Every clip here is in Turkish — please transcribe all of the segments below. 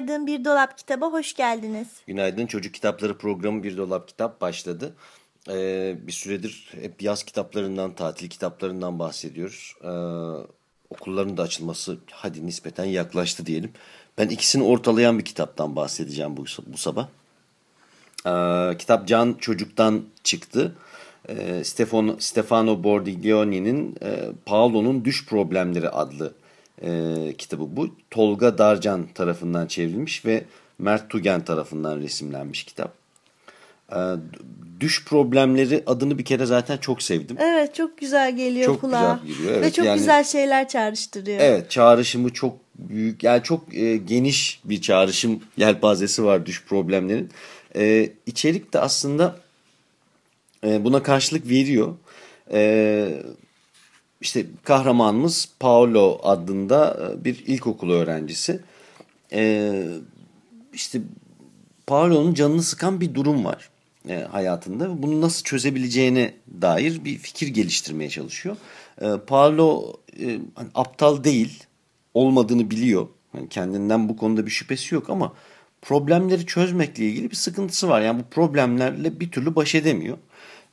Günaydın Bir Dolap Kitaba hoş geldiniz. Günaydın Çocuk Kitapları programı Bir Dolap Kitap başladı. Ee, bir süredir hep yaz kitaplarından, tatil kitaplarından bahsediyoruz. Ee, okulların da açılması hadi nispeten yaklaştı diyelim. Ben ikisini ortalayan bir kitaptan bahsedeceğim bu, bu sabah. Ee, kitap Can Çocuk'tan çıktı. Ee, Stefano, Stefano Bordiglioni'nin e, Paolo'nun Düş Problemleri adlı e, kitabı bu. Tolga Darcan tarafından çevrilmiş ve Mert Tugen tarafından resimlenmiş kitap. E, düş problemleri adını bir kere zaten çok sevdim. Evet çok güzel geliyor çok kulağa. Güzel geliyor, evet. Ve çok yani, güzel şeyler çağrıştırıyor. Evet çağrışımı çok büyük yani çok e, geniş bir çağrışım yelpazesi var düş problemlerin. E, içerik de aslında e, buna karşılık veriyor. E, işte kahramanımız Paolo adında e, bir ilkokul öğrencisi. Ee, işte Paolo'nun canını sıkan bir durum var e, hayatında. Bunu nasıl çözebileceğine dair bir fikir geliştirmeye çalışıyor. E, Paolo e, hani aptal değil, olmadığını biliyor. Yani kendinden bu konuda bir şüphesi yok ama problemleri çözmekle ilgili bir sıkıntısı var. Yani bu problemlerle bir türlü baş edemiyor.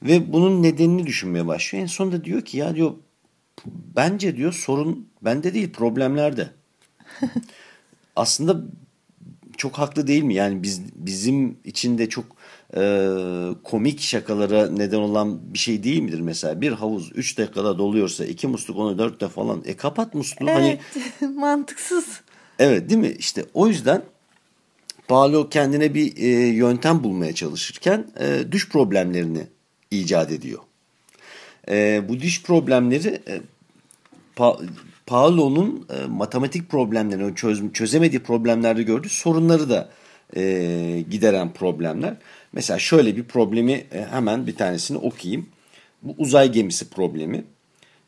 Ve bunun nedenini düşünmeye başlıyor. En sonunda diyor ki ya diyor bence diyor sorun bende değil problemlerde. Aslında çok haklı değil mi? Yani biz bizim içinde çok e, komik şakalara neden olan bir şey değil midir mesela? Bir havuz 3 dakikada doluyorsa iki musluk onu 4'te falan. E kapat musluğu. Evet hani, mantıksız. Evet değil mi? İşte o yüzden Paolo kendine bir e, yöntem bulmaya çalışırken e, düş problemlerini icat ediyor. E, bu diş problemleri e, pa Paolo'nun e, matematik problemlerini çöz, çözemediği problemlerde gördüğü sorunları da e, gideren problemler. Mesela şöyle bir problemi e, hemen bir tanesini okuyayım. Bu uzay gemisi problemi.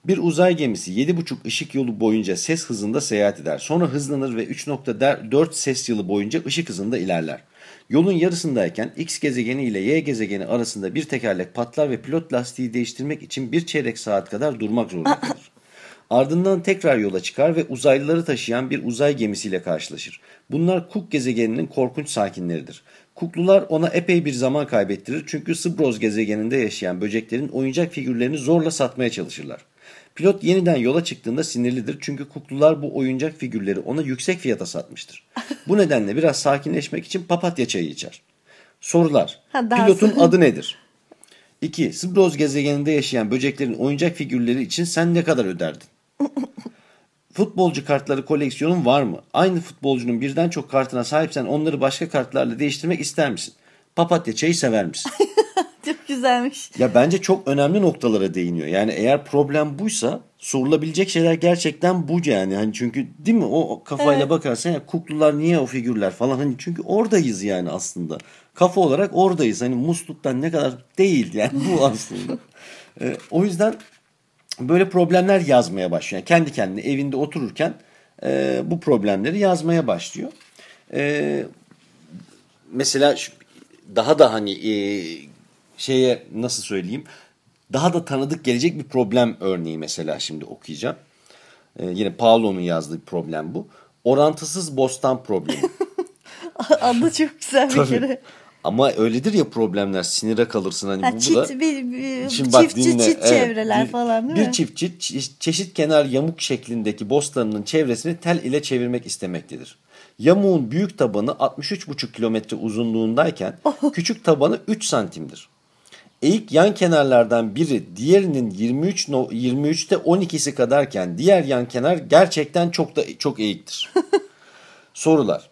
Bir uzay gemisi 7,5 ışık yılı boyunca ses hızında seyahat eder. Sonra hızlanır ve 3.4 ses yılı boyunca ışık hızında ilerler. Yolun yarısındayken X gezegeni ile Y gezegeni arasında bir tekerlek patlar ve pilot lastiği değiştirmek için bir çeyrek saat kadar durmak zorunda kalır. Ardından tekrar yola çıkar ve uzaylıları taşıyan bir uzay gemisiyle karşılaşır. Bunlar Cook gezegeninin korkunç sakinleridir. Kuklular ona epey bir zaman kaybettirir çünkü Sыбroz gezegeninde yaşayan böceklerin oyuncak figürlerini zorla satmaya çalışırlar. Pilot yeniden yola çıktığında sinirlidir çünkü kuklular bu oyuncak figürleri ona yüksek fiyata satmıştır. Bu nedenle biraz sakinleşmek için papatya çayı içer. Sorular. Ha, Pilotun adı nedir? 2. Sыбroz gezegeninde yaşayan böceklerin oyuncak figürleri için sen ne kadar öderdin? Futbolcu kartları koleksiyonun var mı? Aynı futbolcunun birden çok kartına sahipsen onları başka kartlarla değiştirmek ister misin? Papatya çayı sever misin? çok güzelmiş. Ya bence çok önemli noktalara değiniyor. Yani eğer problem buysa sorulabilecek şeyler gerçekten bu yani. Hani çünkü değil mi o kafayla evet. bakarsan ya kuklular niye o figürler falan hani çünkü oradayız yani aslında. Kafa olarak oradayız. Hani musluktan ne kadar değil yani bu aslında. ee, o yüzden böyle problemler yazmaya başlıyor. Yani kendi kendine evinde otururken e, bu problemleri yazmaya başlıyor. E, mesela şu, daha da hani e, şeye nasıl söyleyeyim daha da tanıdık gelecek bir problem örneği mesela şimdi okuyacağım. E, yine Paulo'nun yazdığı bir problem bu. Orantısız bostan problemi. Adı çok güzel bir kere. Ama öyledir ya problemler sinire kalırsın hani ha, bu çit, da. Bir, bir, Şimdi çift, bak, çift çevreler bir, falan değil bir mi? Bir çift çift çeşit kenar yamuk şeklindeki bostanının çevresini tel ile çevirmek istemektedir. Yamuğun büyük tabanı 63,5 kilometre uzunluğundayken oh. küçük tabanı 3 santimdir. Eğik yan kenarlardan biri diğerinin 23 23'te 12'si kadarken diğer yan kenar gerçekten çok da çok eğiktir. Sorular.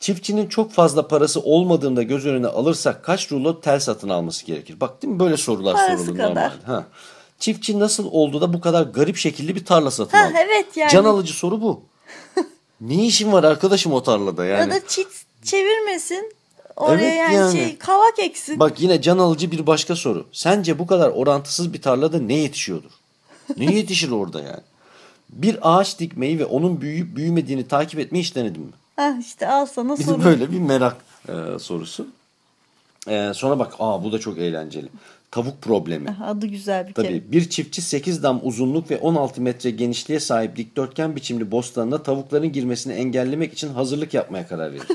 Çiftçinin çok fazla parası olmadığında göz önüne alırsak kaç rulo tel satın alması gerekir? Bak değil mi böyle sorular Parası sorulur kadar. normalde. Ha. çiftçi nasıl oldu da bu kadar garip şekilli bir tarla satın Ha, aldı? evet yani. Can alıcı soru bu. ne işin var arkadaşım o tarlada yani? Ya da çit çevirmesin. Oraya Evet yani, yani. şey kavak eksin. Bak yine can alıcı bir başka soru. Sence bu kadar orantısız bir tarlada ne yetişiyordur? Ne yetişir orada yani? Bir ağaç dikmeyi ve onun büyüyüp büyümediğini takip etmeyi hiç denedin mi? Ha işte al sana soru. böyle bir merak e, sorusu. E, sonra bak aa bu da çok eğlenceli. Tavuk problemi. Adı güzel bir kere. Tabii bir çiftçi 8 dam uzunluk ve 16 metre genişliğe sahip dikdörtgen biçimli bostanına tavukların girmesini engellemek için hazırlık yapmaya karar verir.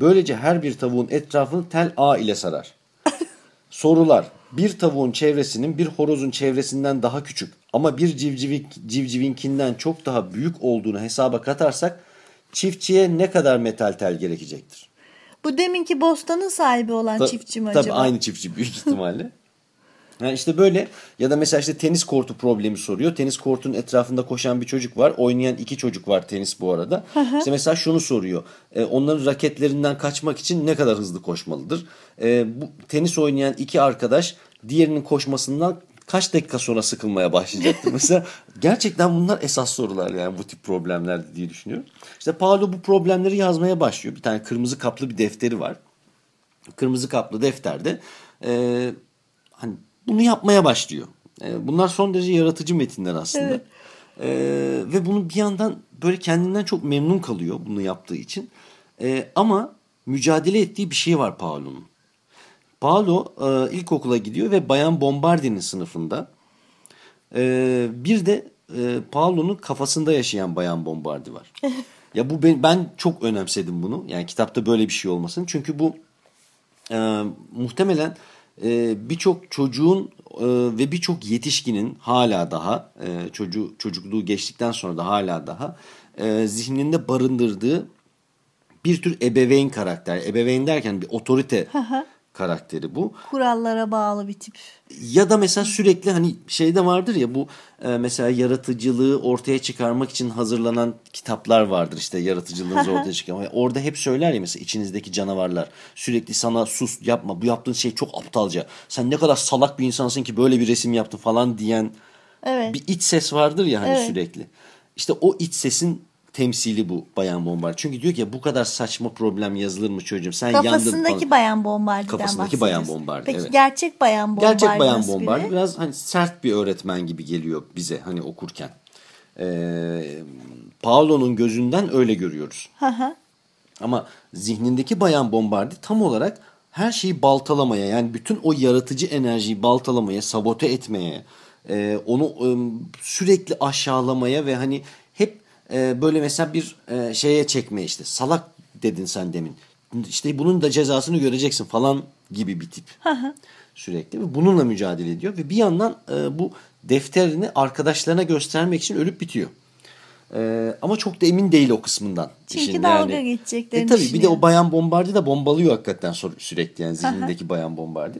Böylece her bir tavuğun etrafını tel ağ ile sarar. Sorular. Bir tavuğun çevresinin bir horozun çevresinden daha küçük ama bir civcivi, civcivinkinden çok daha büyük olduğunu hesaba katarsak çiftçiye ne kadar metal tel gerekecektir? Bu deminki bostanın sahibi olan Ta- çiftçi mi tabii acaba? aynı çiftçi büyük ihtimalle. Yani işte böyle ya da mesela işte tenis kortu problemi soruyor. Tenis kortunun etrafında koşan bir çocuk var. Oynayan iki çocuk var tenis bu arada. işte mesela şunu soruyor. E, onların raketlerinden kaçmak için ne kadar hızlı koşmalıdır? E, bu tenis oynayan iki arkadaş diğerinin koşmasından kaç dakika sonra sıkılmaya başlayacaktır? mesela gerçekten bunlar esas sorular yani bu tip problemler diye düşünüyorum. İşte Paolo bu problemleri yazmaya başlıyor. Bir tane kırmızı kaplı bir defteri var kırmızı kaplı defterde e, hani bunu yapmaya başlıyor. E, bunlar son derece yaratıcı metinler aslında. Evet. E, ve bunu bir yandan böyle kendinden çok memnun kalıyor bunu yaptığı için. E, ama mücadele ettiği bir şey var Paolo'nun. Paolo e, ilkokula gidiyor ve Bayan Bombardi'nin sınıfında. E, bir de e, Paolo'nun kafasında yaşayan Bayan Bombardi var. ya bu ben, ben çok önemsedim bunu. Yani kitapta böyle bir şey olmasın. Çünkü bu e, muhtemelen e, birçok çocuğun e, ve birçok yetişkinin hala daha e, çocuğu çocukluğu geçtikten sonra da hala daha e, zihninde barındırdığı bir tür ebeveyn karakter. Ebeveyn derken bir otorite karakteri bu. Kurallara bağlı bir tip. Ya da mesela sürekli hani şeyde vardır ya bu e, mesela yaratıcılığı ortaya çıkarmak için hazırlanan kitaplar vardır işte yaratıcılığınızı ortaya çıkarmak. Orada hep söyler ya mesela içinizdeki canavarlar sürekli sana sus yapma bu yaptığın şey çok aptalca. Sen ne kadar salak bir insansın ki böyle bir resim yaptın falan diyen Evet. bir iç ses vardır ya hani Evet. sürekli. İşte o iç sesin temsili bu Bayan Bombar. Çünkü diyor ki ya bu kadar saçma problem yazılır mı çocuğum? Sen yandın Kafasındaki falan. bayan bombardıdan Kafasındaki bayan bombardı, Peki evet. gerçek bayan bombardı Gerçek bayan nasıl bombardı biri? biraz hani sert bir öğretmen gibi geliyor bize hani okurken. Ee, Paolo'nun gözünden öyle görüyoruz. Hı hı. Ama zihnindeki bayan bombardı tam olarak her şeyi baltalamaya yani bütün o yaratıcı enerjiyi baltalamaya, sabote etmeye, e, onu e, sürekli aşağılamaya ve hani e, böyle mesela bir e, şeye çekme işte salak dedin sen demin. İşte bunun da cezasını göreceksin falan gibi bir tip. Sürekli ve bununla mücadele ediyor ve bir yandan e, bu defterini arkadaşlarına göstermek için ölüp bitiyor. E, ama çok da emin değil o kısmından. Çünkü işin dalga geçeceklerini E tabii bir de o bayan bombardı da bombalıyor hakikaten sürekli yani zihnindeki bayan bombardı.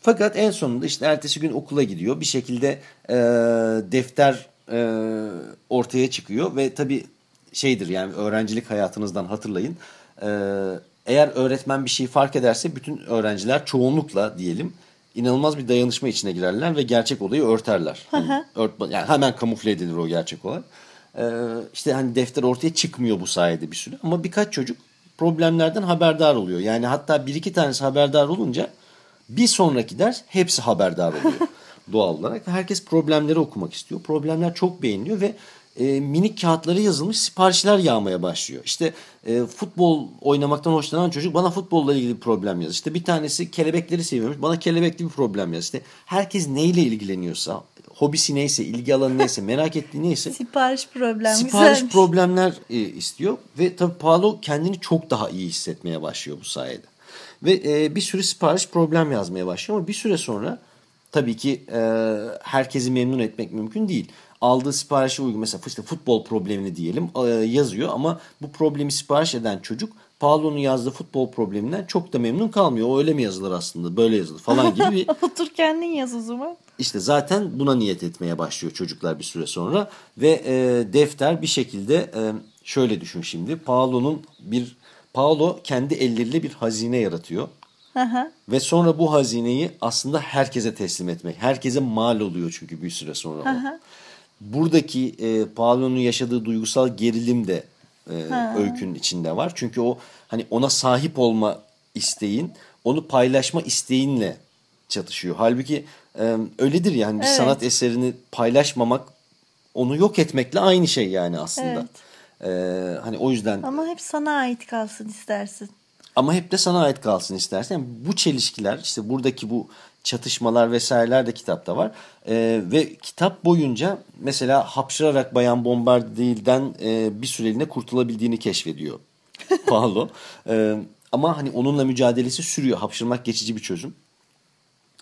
Fakat en sonunda işte ertesi gün okula gidiyor. Bir şekilde e, defter e, ortaya çıkıyor ve tabii şeydir yani öğrencilik hayatınızdan hatırlayın. E, eğer öğretmen bir şey fark ederse bütün öğrenciler çoğunlukla diyelim inanılmaz bir dayanışma içine girerler ve gerçek olayı örterler. Yani, ört- yani hemen kamufle edilir o gerçek olay. Ee, işte hani defter ortaya çıkmıyor bu sayede bir süre. Ama birkaç çocuk problemlerden haberdar oluyor. Yani hatta bir iki tanesi haberdar olunca bir sonraki ders hepsi haberdar oluyor doğal olarak. Herkes problemleri okumak istiyor. Problemler çok beğeniliyor ve e, minik kağıtlara yazılmış siparişler yağmaya başlıyor. İşte e, futbol oynamaktan hoşlanan çocuk bana futbolla ilgili bir problem yaz. İşte bir tanesi kelebekleri seviyormuş bana kelebekli bir problem yaz. İşte herkes neyle ilgileniyorsa, hobisi neyse, ilgi alanı neyse, merak ettiği neyse Sipariş problem sipariş güzelmiş. problemler e, istiyor ve tabii Paolo kendini çok daha iyi hissetmeye başlıyor bu sayede. Ve e, bir sürü sipariş problem yazmaya başlıyor ama bir süre sonra tabii ki e, herkesi memnun etmek mümkün değil. Aldığı siparişe uygun mesela işte futbol problemini diyelim e, yazıyor ama bu problemi sipariş eden çocuk Paolo'nun yazdığı futbol probleminden çok da memnun kalmıyor. O öyle mi yazılır aslında böyle yazılır falan gibi bir Otur kendin yaz o zaman. işte zaten buna niyet etmeye başlıyor çocuklar bir süre sonra ve e, defter bir şekilde e, şöyle düşün şimdi Paolo'nun bir Paolo kendi elleriyle bir hazine yaratıyor Ve sonra bu hazineyi aslında herkese teslim etmek. Herkese mal oluyor çünkü bir süre sonra. Buradaki e, Paolo'nun yaşadığı duygusal gerilim de e, öykünün içinde var. Çünkü o hani ona sahip olma isteğin, onu paylaşma isteğinle çatışıyor. Halbuki e, öyledir yani bir Evet. sanat eserini paylaşmamak onu yok etmekle aynı şey yani aslında. E, hani o yüzden Ama hep sana ait kalsın istersin. Ama hep de sana ait kalsın istersen. Bu çelişkiler işte buradaki bu çatışmalar vesaireler de kitapta var. Ee, ve kitap boyunca mesela hapşırarak Bayan Bombardier'den e, bir süreliğine kurtulabildiğini keşfediyor Paolo. Ee, ama hani onunla mücadelesi sürüyor. Hapşırmak geçici bir çözüm.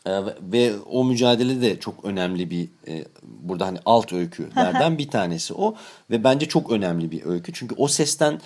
Ve, ve o mücadele de çok önemli bir e, burada hani alt öykülerden bir tanesi o ve bence çok önemli bir öykü çünkü o sesten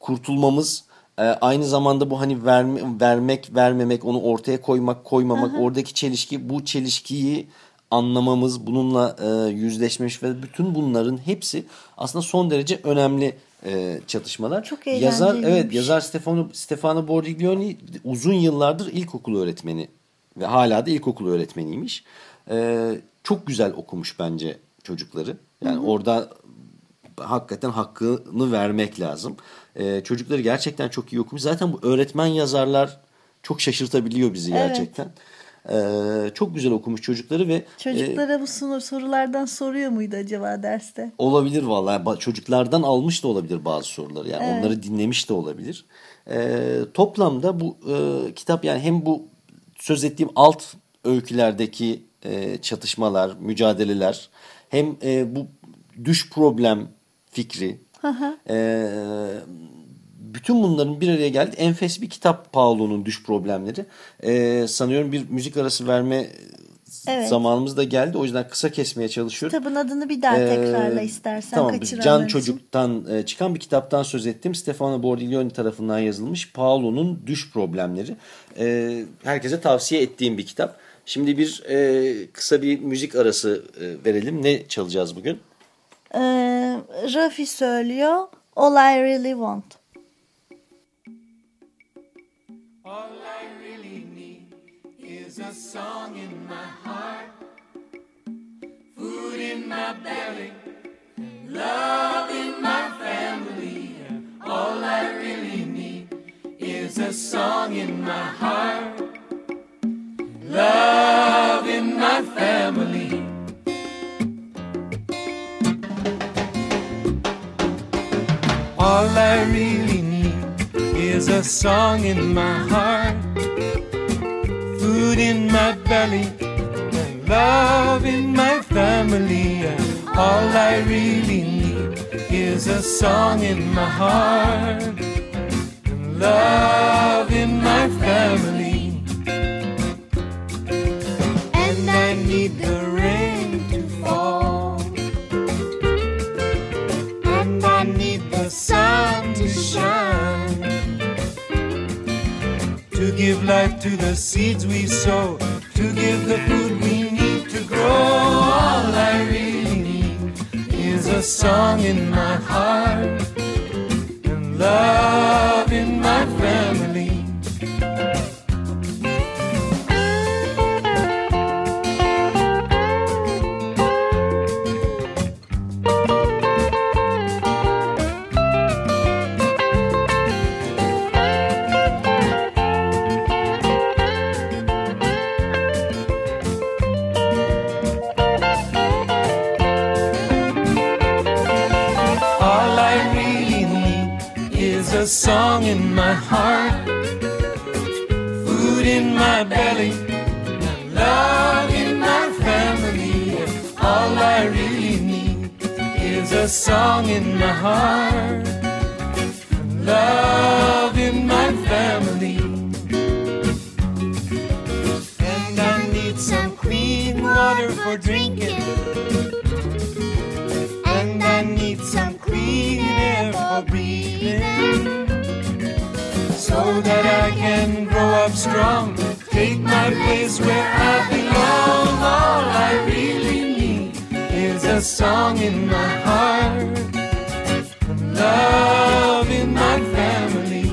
kurtulmamız e, aynı zamanda bu hani verme, vermek vermemek onu ortaya koymak koymamak oradaki çelişki bu çelişkiyi anlamamız bununla e, yüzleşmiş ve bütün bunların hepsi aslında son derece önemli e, çatışmalar. Çok Yazar evet yazar Stefano Stefano Bordiglione uzun yıllardır ilkokul öğretmeni ve hala da ilkokul öğretmeniymiş. Ee, çok güzel okumuş bence çocukları. Yani orada hakikaten hakkını vermek lazım. Ee, çocukları gerçekten çok iyi okumuş. Zaten bu öğretmen yazarlar çok şaşırtabiliyor bizi Evet. gerçekten. Ee, çok güzel okumuş çocukları ve e, Çocuklara bu sonu- sorulardan soruyor muydu acaba derste? Olabilir vallahi. Çocuklardan almış da olabilir bazı soruları. Yani Evet. onları dinlemiş de olabilir. Ee, toplamda bu e, kitap yani hem bu söz ettiğim alt öykülerdeki e, çatışmalar, mücadeleler hem e, bu düş problem fikri e, bütün bunların bir araya geldi. Enfes bir kitap Paolo'nun düş problemleri. E, sanıyorum bir müzik arası verme Evet. zamanımız da geldi. O yüzden kısa kesmeye çalışıyorum. Kitabın adını bir daha tekrarla Ee, istersen tamam, Can için. Çocuk'tan e, çıkan bir kitaptan söz ettim. Stefano Bordiglione tarafından yazılmış Paolo'nun Düş Problemleri. E, herkese tavsiye ettiğim bir kitap. Şimdi bir e, kısa bir müzik arası e, verelim. Ne çalacağız bugün? Ee, Rafi söylüyor All I Really Want. All I really need is a song in my heart, food in my belly, love in my family. All I really need is a song in my heart, love in my family. All I really need is a song in my heart, food in my belly, and love in my family. And all I really need is a song in my heart, and love in my family. And I need the to the seeds we sow, to give the food we need to grow. All I really need is a song in my heart and love in song in my heart, food in my belly, and love in my family. All I really need is a song in my heart, love in my family. And I need some clean water for drinking. That I can grow up strong. Take my place where I belong. All I really need is a song in my heart. Love in my family.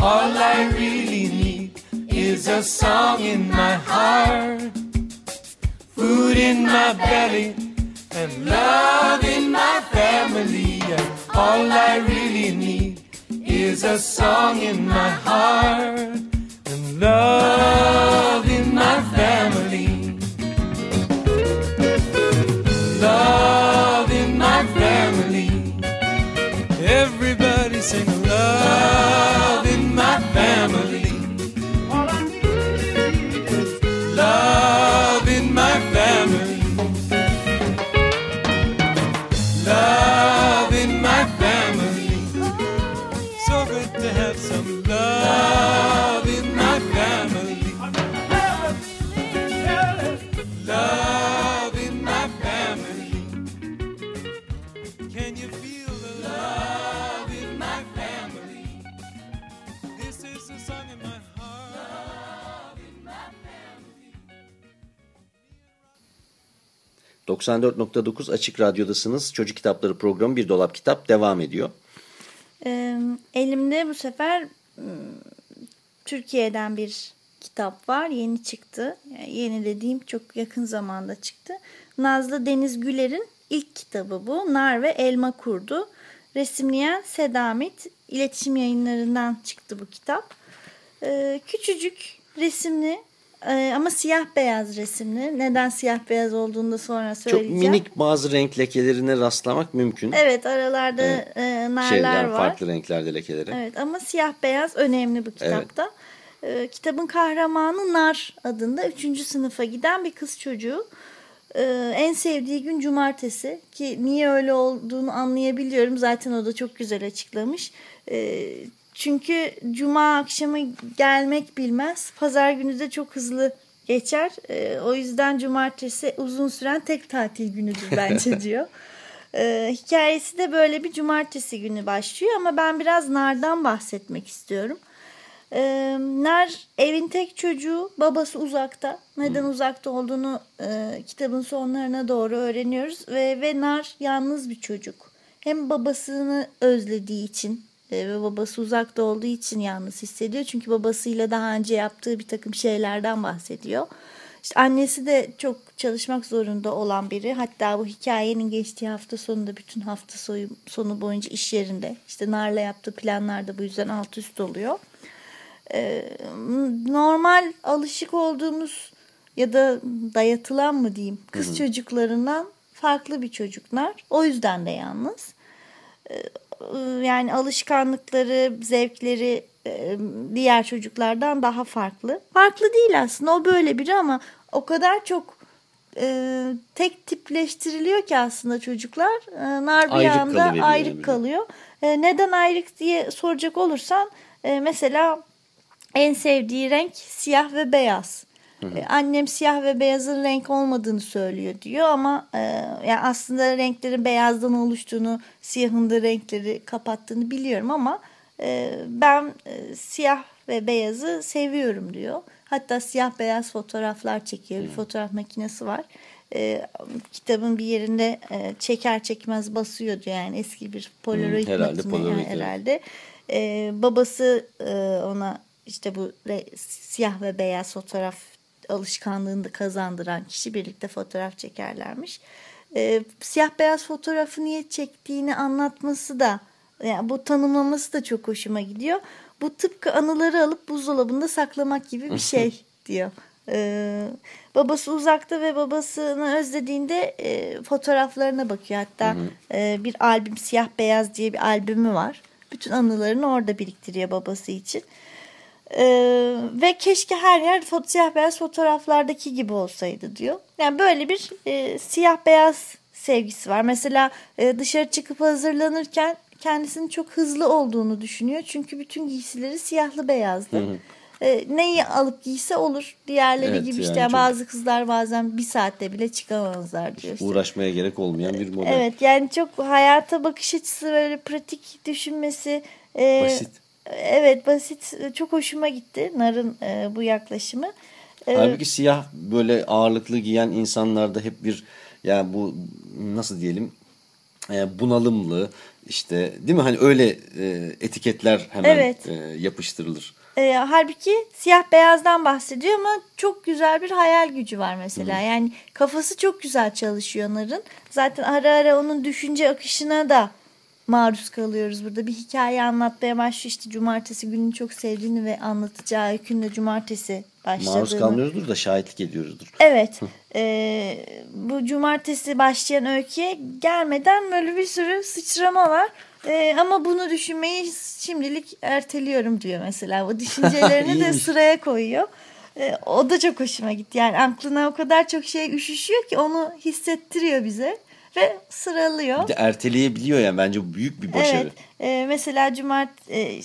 All I really need is a song in my heart, food in my belly, and love in my family. All I really need is a song in my heart, and love in my family. 94.9 Açık Radyo'dasınız. Çocuk Kitapları programı Bir Dolap Kitap devam ediyor. Ee, elimde bu sefer ım, Türkiye'den bir kitap var. Yeni çıktı. Yeni dediğim çok yakın zamanda çıktı. Nazlı Deniz Güler'in ilk kitabı bu. Nar ve Elma Kurdu. Resimleyen Sedamit. İletişim yayınlarından çıktı bu kitap. Ee, küçücük resimli e, ama siyah beyaz resimli. Neden siyah beyaz olduğunu da sonra Çok söyleyeceğim. minik bazı renk lekelerine rastlamak mümkün. Evet aralarda Evet. e, narlar Şeyler, var. farklı renklerde lekeleri. Evet ama siyah beyaz önemli bu kitapta. Ee, kitabın kahramanı Nar adında 3. sınıfa giden bir kız çocuğu. Ee, en sevdiği gün cumartesi ki niye öyle olduğunu anlayabiliyorum. Zaten o da çok güzel açıklamış. Ee, çünkü cuma akşamı gelmek bilmez. Pazar günü de çok hızlı geçer. Ee, o yüzden cumartesi uzun süren tek tatil günüdür bence diyor. Ee, hikayesi de böyle bir cumartesi günü başlıyor ama ben biraz Nar'dan bahsetmek istiyorum. Ee, Nar evin tek çocuğu, babası uzakta. Neden uzakta olduğunu e, kitabın sonlarına doğru öğreniyoruz ve ve Nar yalnız bir çocuk. Hem babasını özlediği için e, ve babası uzakta olduğu için yalnız hissediyor. Çünkü babasıyla daha önce yaptığı bir takım şeylerden bahsediyor. İşte annesi de çok çalışmak zorunda olan biri. Hatta bu hikayenin geçtiği hafta sonunda bütün hafta sonu, sonu boyunca iş yerinde. İşte Nar'la yaptığı planlar da bu yüzden alt üst oluyor. Ee, normal alışık olduğumuz ya da dayatılan mı diyeyim kız çocuklarından farklı bir çocuklar. O yüzden de yalnız. Ee, yani alışkanlıkları, zevkleri diğer çocuklardan daha farklı. Farklı değil aslında o böyle biri ama o kadar çok e, tek tipleştiriliyor ki aslında çocuklar. E, nar bir Ayrık anda ayrık yani. kalıyor. E, neden ayrık diye soracak olursan e, mesela en sevdiği renk siyah ve beyaz. E, Annem siyah ve beyazın renk olmadığını söylüyor diyor ama e, yani aslında renklerin beyazdan oluştuğunu, siyahın da renkleri kapattığını biliyorum ama e, ben e, siyah ve beyazı seviyorum diyor. Hatta siyah beyaz fotoğraflar çekiyor. Bir fotoğraf makinesi var. E, kitabın bir yerinde e, çeker çekmez basıyor diyor. Yani eski bir polaroid Hmm, herhalde makine Polaroid, yani herhalde. E, babası e, ona işte bu re- siyah ve beyaz fotoğraf alışkanlığını da kazandıran kişi birlikte fotoğraf çekerlermiş. E, siyah beyaz fotoğrafı niye çektiğini anlatması da yani bu tanımlaması da çok hoşuma gidiyor. Bu tıpkı anıları alıp buzdolabında saklamak gibi bir şey diyor. Ee, babası uzakta ve babasını özlediğinde e, fotoğraflarına bakıyor. Hatta e, bir albüm siyah beyaz diye bir albümü var. Bütün anılarını orada biriktiriyor babası için. Ee, ve keşke her yer siyah beyaz fotoğraflardaki gibi olsaydı diyor. Yani böyle bir e, siyah beyaz sevgisi var. Mesela e, dışarı çıkıp hazırlanırken kendisinin çok hızlı olduğunu düşünüyor. Çünkü bütün giysileri siyahlı beyazdı. E, neyi alıp giyse olur. Diğerleri Evet, gibi yani işte çok- bazı kızlar bazen bir saatte bile çıkamazlar diyor. işte. Uğraşmaya gerek olmayan bir model. Evet yani çok hayata bakış açısı böyle pratik düşünmesi. e, Basit. Evet basit çok hoşuma gitti Nar'ın e, bu yaklaşımı. E, Halbuki siyah böyle ağırlıklı giyen insanlarda hep bir yani bu nasıl diyelim e, bunalımlı işte değil mi hani öyle e, etiketler hemen Evet. e, yapıştırılır. E, halbuki siyah beyazdan bahsediyor ama çok güzel bir hayal gücü var mesela. Yani kafası çok güzel çalışıyor Nar'ın. Zaten ara ara onun düşünce akışına da maruz kalıyoruz burada. Bir hikaye anlatmaya başlıyor. İşte cumartesi gününü çok sevdiğini ve anlatacağı öykünün de cumartesi başladığını. Maruz kalmıyoruzdur da şahitlik ediyoruzdur. Evet. e, bu cumartesi başlayan öyküye gelmeden böyle bir sürü sıçrama var. E, ama bunu düşünmeyi şimdilik erteliyorum diyor mesela. O düşüncelerini de sıraya koyuyor. E, o da çok hoşuma gitti. Yani aklına o kadar çok şey üşüşüyor ki onu hissettiriyor bize. Ve sıralıyor. Bir de erteleyebiliyor yani bence bu büyük bir başarı. Evet. E, mesela cumart e,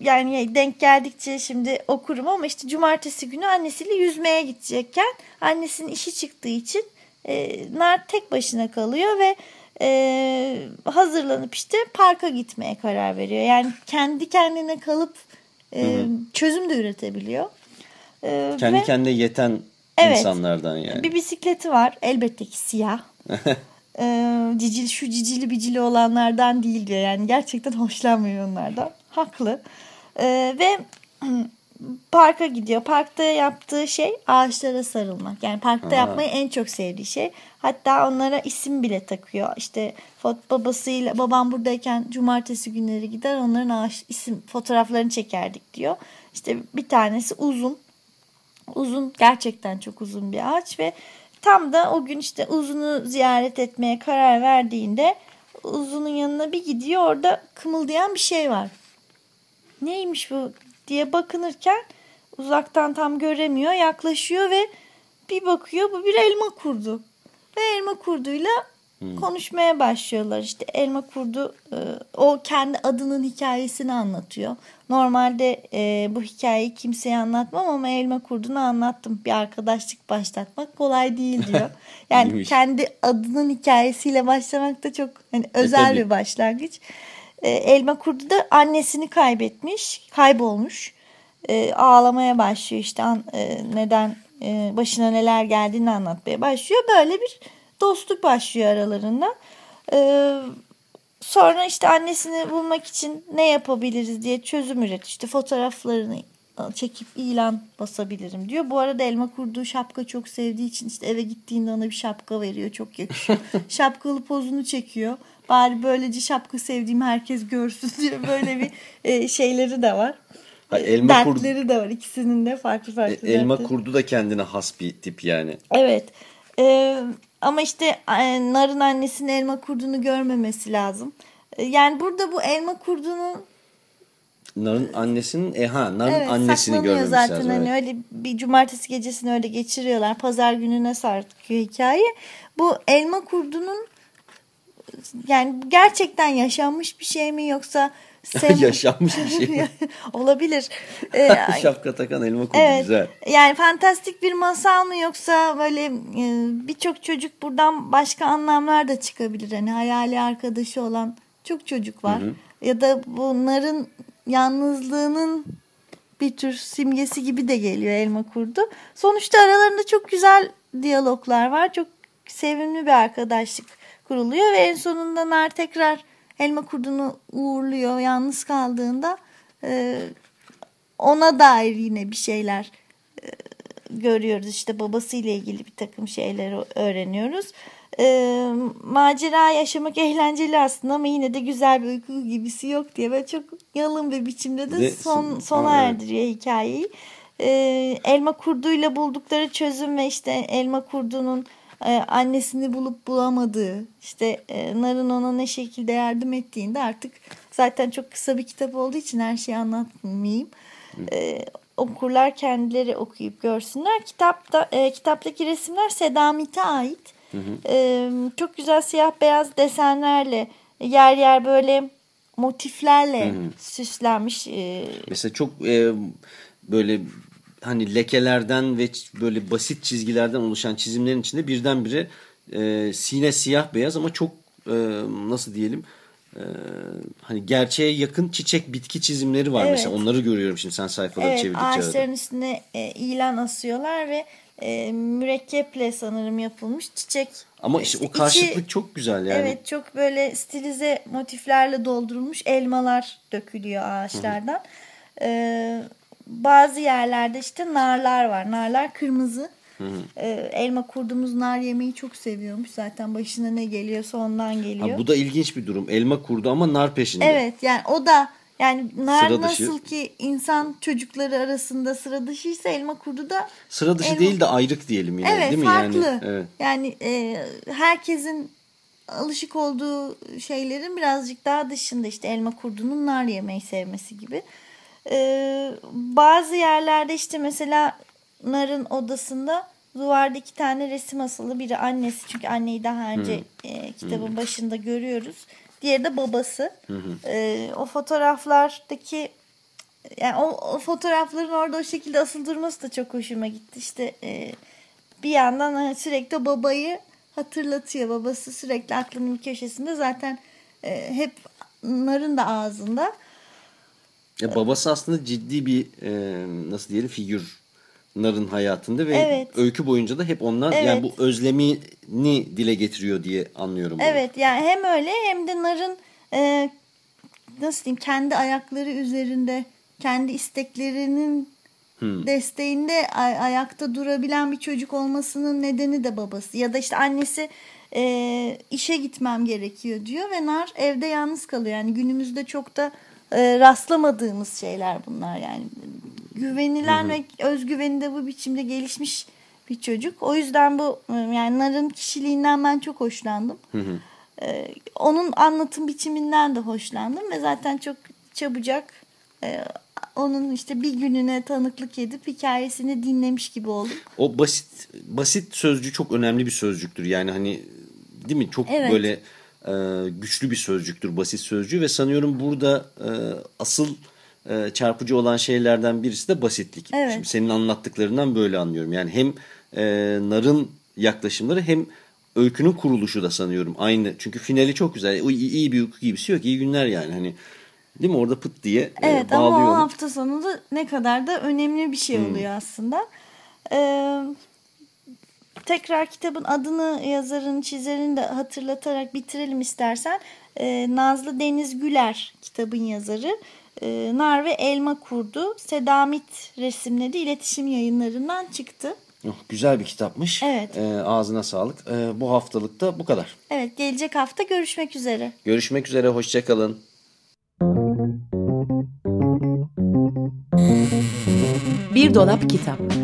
yani denk geldikçe şimdi okurum ama işte cumartesi günü annesiyle yüzmeye gidecekken annesinin işi çıktığı için e, Nar tek başına kalıyor ve e, hazırlanıp işte parka gitmeye karar veriyor. Yani kendi kendine kalıp e, çözüm de üretebiliyor. E, Kendi ve- kendine yeten Evet. insanlardan yani. bir bisikleti var. Elbette ki siyah. ee, cicil şu cicili bicili olanlardan değil diyor. Yani gerçekten hoşlanmıyor onlardan. Haklı. Ee, ve parka gidiyor. Parkta yaptığı şey ağaçlara sarılmak. Yani parkta yapmayı en çok sevdiği şey. Hatta onlara isim bile takıyor. İşte fot babasıyla babam buradayken cumartesi günleri gider onların ağaç isim fotoğraflarını çekerdik diyor. İşte bir tanesi uzun uzun gerçekten çok uzun bir ağaç ve tam da o gün işte uzunu ziyaret etmeye karar verdiğinde uzunun yanına bir gidiyor orada kımıldayan bir şey var. Neymiş bu diye bakınırken uzaktan tam göremiyor yaklaşıyor ve bir bakıyor bu bir elma kurdu. Ve elma kurduyla konuşmaya başlıyorlar. İşte elma kurdu e, o kendi adının hikayesini anlatıyor. Normalde e, bu hikayeyi kimseye anlatmam ama elma kurdunu anlattım. Bir arkadaşlık başlatmak kolay değil diyor. Yani İyiymiş. kendi adının hikayesiyle başlamak da çok hani özel tabii. bir başlangıç. E, elma kurdu da annesini kaybetmiş, kaybolmuş. E, ağlamaya başlıyor işte an- e, neden e, başına neler geldiğini anlatmaya başlıyor. Böyle bir dostluk başlıyor aralarında. E, sonra işte annesini bulmak için ne yapabiliriz diye çözüm üret. İşte fotoğraflarını çekip ilan basabilirim diyor. Bu arada elma kurduğu şapka çok sevdiği için işte eve gittiğinde ona bir şapka veriyor. Çok yakışıyor. Şapkalı pozunu çekiyor. Bari böylece şapka sevdiğim herkes görsün diye böyle bir e, şeyleri de var. Ha, E, elma kurdu- Dertleri de var. İkisinin de farklı farklı E, Elma dertleri. kurdu da kendine has bir tip yani. Evet. Ee, ama işte e, narın annesinin elma kurduğunu görmemesi lazım. E, Yani burada bu elma kurdunun Narın annesinin e ha narın evet, annesini görmemiz zaten. lazım. Hani evet. öyle bir cumartesi gecesini öyle geçiriyorlar. Pazar gününe sarkıyor hikaye. Bu elma kurdunun yani gerçekten yaşanmış bir şey mi yoksa sem- Yaşanmış bir şey olabilir. Ee, Şapka takan elma kurdu Evet. güzel. Yani fantastik bir masal mı yoksa böyle e, birçok çocuk buradan başka anlamlar da çıkabilir. Hani hayali arkadaşı olan çok çocuk var. Ya da bunların yalnızlığının bir tür simgesi gibi de geliyor elma kurdu. Sonuçta aralarında çok güzel diyaloglar var. Çok sevimli bir arkadaşlık kuruluyor ve en sonunda Nar tekrar elma kurdunu uğurluyor. Yalnız kaldığında e, ona dair yine bir şeyler e, görüyoruz. İşte babasıyla ilgili bir takım şeyleri öğreniyoruz. E, macera yaşamak eğlenceli aslında ama yine de güzel bir uyku gibisi yok diye böyle çok yalın bir biçimde de Ve son son- sona erdiriyor hikayeyi. E, elma kurduyla buldukları çözüm ve işte elma kurdunun e, annesini bulup bulamadığı işte e, Nar'ın ona ne şekilde yardım ettiğinde artık zaten çok kısa bir kitap olduğu için her şeyi anlatmayayım. E, okurlar kendileri okuyup görsünler. Kitapta e, kitaptaki resimler Sedamit'e ait. E, çok güzel siyah beyaz desenlerle yer yer böyle motiflerle süslenmiş. E, Mesela çok e, böyle hani lekelerden ve böyle basit çizgilerden oluşan çizimlerin içinde birdenbire e, sine siyah beyaz ama çok e, nasıl diyelim e, hani gerçeğe yakın çiçek bitki çizimleri var Evet. mesela onları görüyorum şimdi sen sayfaları Evet çevirdikçe. arada. ağaçların üstüne e, ilan asıyorlar ve e, mürekkeple sanırım yapılmış çiçek. Ama işte o İçi- karşıtlık çok güzel yani. Evet çok böyle stilize motiflerle doldurulmuş elmalar dökülüyor ağaçlardan. Ee, bazı yerlerde işte narlar var. Narlar kırmızı. Ee, elma kurdumuz nar yemeyi çok seviyormuş. Zaten başına ne geliyorsa ondan geliyor. Ha, bu da ilginç bir durum. Elma kurdu ama nar peşinde. Evet yani o da yani nar Sıra dışı. nasıl ki insan çocukları arasında sıra dışıysa elma kurdu da Sıra dışı elma- değil de ayrık diyelim yine Evet değil mi? farklı. Yani, evet. Yani e, herkesin alışık olduğu şeylerin birazcık daha dışında işte elma kurdunun nar yemeyi sevmesi gibi. E, bazı yerlerde işte mesela narın odasında duvarda iki tane resim asılı. Biri annesi çünkü anneyi daha önce e, kitabın başında görüyoruz. Diğeri de babası. E, o fotoğraflardaki yani o, o fotoğrafların orada o şekilde asıl durması da çok hoşuma gitti. İşte e, bir yandan hani sürekli babayı hatırlatıyor. Babası sürekli aklının bir köşesinde zaten e, hep narın da ağzında. Ya babası aslında ciddi bir e, nasıl diyelim figür Nar'ın hayatında ve Evet. öykü boyunca da hep ondan Evet. yani bu özlemini dile getiriyor diye anlıyorum. bunu. Evet yani hem öyle hem de narın e, nasıl diyeyim kendi ayakları üzerinde kendi isteklerinin desteğinde ay- ayakta durabilen bir çocuk olmasının nedeni de babası ya da işte annesi e, işe gitmem gerekiyor diyor ve nar evde yalnız kalıyor yani günümüzde çok da e, rastlamadığımız şeyler bunlar yani güvenilen ve özgüveni de bu biçimde gelişmiş bir çocuk o yüzden bu e, yani narın kişiliğinden ben çok hoşlandım. Ee, onun anlatım biçiminden de hoşlandım ve zaten çok çabucak e, onun işte bir gününe tanıklık edip hikayesini dinlemiş gibi oldum. O basit basit sözcüğü çok önemli bir sözcüktür. Yani hani değil mi? Çok Evet. böyle e, güçlü bir sözcüktür basit sözcüğü ve sanıyorum burada e, asıl e, çarpıcı olan şeylerden birisi de basitlik. Evet. Şimdi senin anlattıklarından böyle anlıyorum. Yani hem e, Nar'ın yaklaşımları hem öykünün kuruluşu da sanıyorum aynı. Çünkü finali çok güzel. O iyi, iyi bir uyku gibisi yok. İyi günler yani. Hani değil mi? Orada pıt diye e, Evet bağlıyor ama o hafta sonu da ne kadar da önemli bir şey oluyor aslında. Ee, tekrar kitabın adını yazarın çizerini de hatırlatarak bitirelim istersen. Ee, Nazlı Deniz Güler kitabın yazarı. Ee, Nar ve Elma Kurdu Sedamit resimleri iletişim yayınlarından çıktı. Oh, güzel bir kitapmış. Evet. E, ağzına sağlık. E, bu haftalıkta bu kadar. Evet gelecek hafta görüşmek üzere. Görüşmek üzere. Hoşçakalın. Bir dolap kitap.